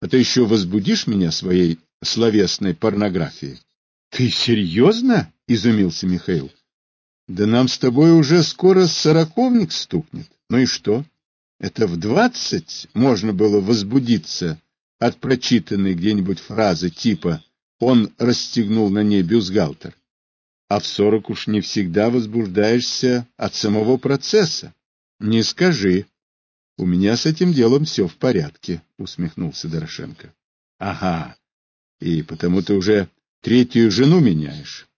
а то еще возбудишь меня своей словесной порнографией. — Ты серьезно? — изумился Михаил. — Да нам с тобой уже скоро сороковник стукнет. Ну и что? Это в двадцать можно было возбудиться от прочитанной где-нибудь фразы типа «он расстегнул на ней бюстгальтер». А в сорок уж не всегда возбуждаешься от самого процесса. Не скажи. У меня с этим делом все в порядке, усмехнулся Дорошенко. Ага. И потому ты уже третью жену меняешь.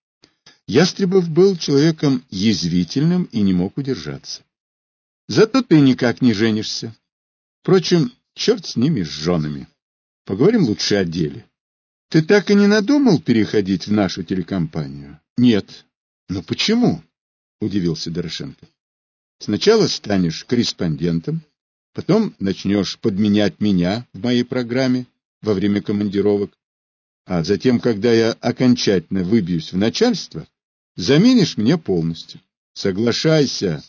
Ястребов был человеком язвительным и не мог удержаться. Зато ты никак не женишься. Впрочем, черт с ними, с женами. Поговорим лучше о деле. Ты так и не надумал переходить в нашу телекомпанию? Нет. Но почему? Удивился Дорошенко. Сначала станешь корреспондентом, потом начнешь подменять меня в моей программе во время командировок, а затем, когда я окончательно выбьюсь в начальство, заменишь меня полностью. Соглашайся.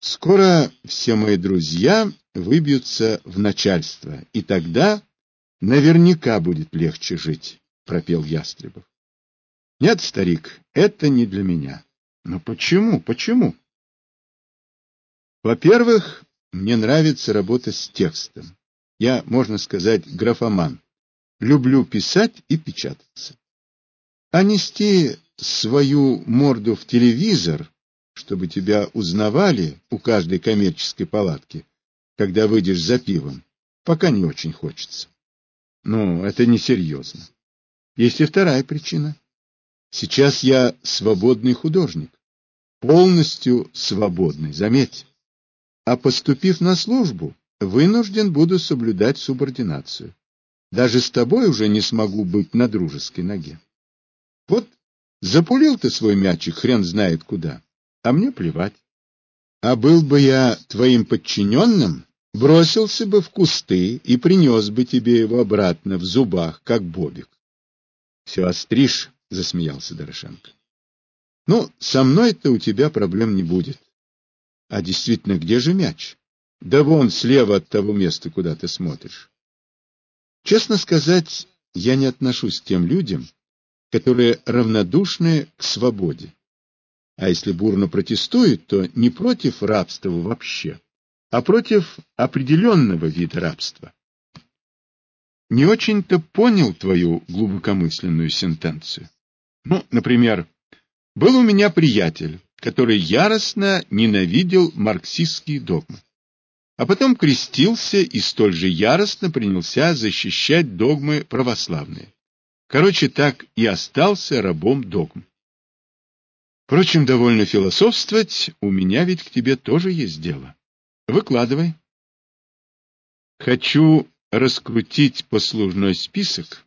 Скоро все мои друзья выбьются в начальство, и тогда наверняка будет легче жить, — пропел Ястребов. — Нет, старик, это не для меня. — Но почему, почему? Во-первых, мне нравится работа с текстом. Я, можно сказать, графоман. Люблю писать и печататься. А нести свою морду в телевизор, чтобы тебя узнавали у каждой коммерческой палатки, когда выйдешь за пивом, пока не очень хочется. Но это несерьезно. Есть и вторая причина. Сейчас я свободный художник. Полностью свободный, заметь. А поступив на службу, вынужден буду соблюдать субординацию. Даже с тобой уже не смогу быть на дружеской ноге. Вот запулил ты свой мячик хрен знает куда, а мне плевать. А был бы я твоим подчиненным, бросился бы в кусты и принес бы тебе его обратно в зубах, как бобик. — Все остришь, — засмеялся Дорошенко. — Ну, со мной-то у тебя проблем не будет. А действительно, где же мяч? Да вон слева от того места, куда ты смотришь. Честно сказать, я не отношусь к тем людям, которые равнодушны к свободе. А если бурно протестуют, то не против рабства вообще, а против определенного вида рабства. Не очень-то понял твою глубокомысленную сентенцию. Ну, например, был у меня приятель, который яростно ненавидел марксистские догмы. А потом крестился и столь же яростно принялся защищать догмы православные. Короче, так и остался рабом догм. Впрочем, довольно философствовать, у меня ведь к тебе тоже есть дело. Выкладывай. Хочу раскрутить послужной список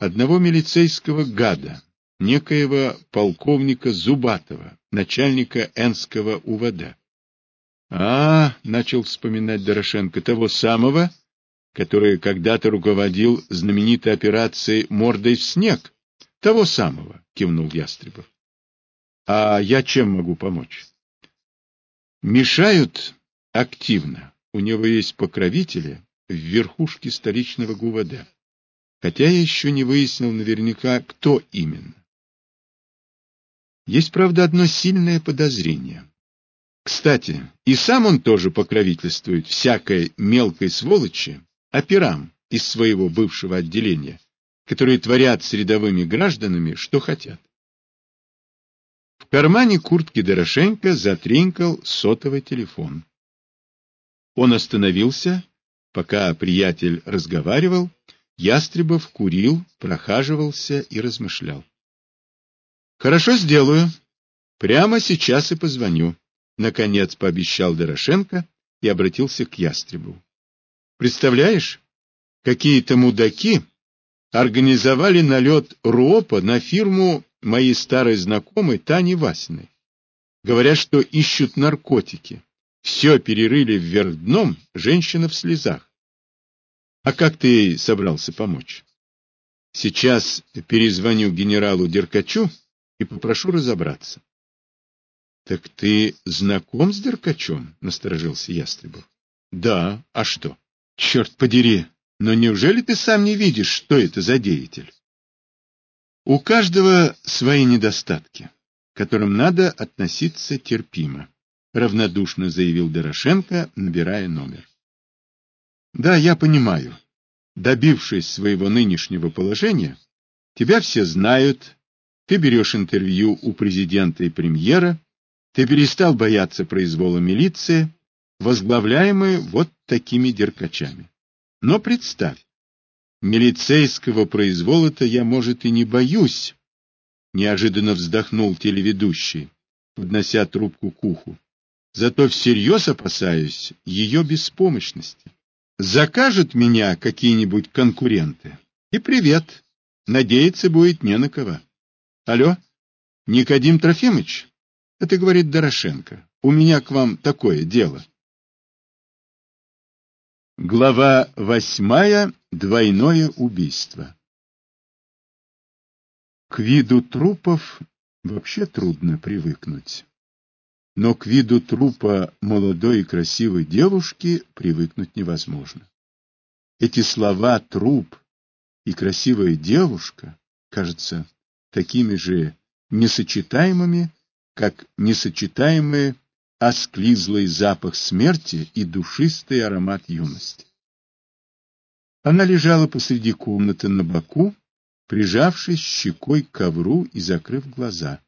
одного милицейского гада, некоего полковника Зубатова, начальника Энского УВД. А, начал вспоминать Дорошенко того самого, который когда-то руководил знаменитой операцией «Мордой в снег». Того самого, кивнул Ястребов. А я чем могу помочь? Мешают активно. У него есть покровители в верхушке столичного ГУВД. Хотя я еще не выяснил наверняка, кто именно. Есть, правда, одно сильное подозрение. Кстати, и сам он тоже покровительствует всякой мелкой сволочи, операм из своего бывшего отделения, которые творят с рядовыми гражданами, что хотят. В кармане куртки Дорошенко затринкал сотовый телефон. Он остановился, пока приятель разговаривал, Ястребов курил, прохаживался и размышлял. Хорошо сделаю. Прямо сейчас и позвоню. Наконец пообещал Дорошенко и обратился к Ястребу. Представляешь, какие-то мудаки организовали налет РУОПа на фирму моей старой знакомой Тани Васиной. Говорят, что ищут наркотики. Все перерыли вверх дном, женщина в слезах. А как ты ей собрался помочь? Сейчас перезвоню генералу Деркачу и попрошу разобраться. — Так ты знаком с Деркачем? — насторожился Ястребов. — Да, а что? — Черт подери, Но неужели ты сам не видишь, что это за деятель? У каждого свои недостатки, к которым надо относиться терпимо, равнодушно заявил Дорошенко, набирая номер. Да, я понимаю. Добившись своего нынешнего положения, тебя все знают, ты берешь интервью у президента и премьера, ты перестал бояться произвола милиции, возглавляемой вот такими деркачами. Но представь, милицейского произвола-то я, может, и не боюсь, неожиданно вздохнул телеведущий, поднося трубку к уху. Зато всерьез опасаюсь ее беспомощности. Закажут меня какие-нибудь конкуренты. И привет. Надеяться будет не на кого. Алло, Никодим Трофимович? Это говорит Дорошенко. У меня к вам такое дело. Глава восьмая. Двойное убийство. К виду трупов вообще трудно привыкнуть. Но к виду трупа молодой и красивой девушки привыкнуть невозможно. Эти слова «труп» и «красивая девушка» кажутся такими же несочетаемыми, как несочетаемые осклизлый запах смерти и душистый аромат юности. Она лежала посреди комнаты на боку, прижавшись щекой к ковру и закрыв глаза.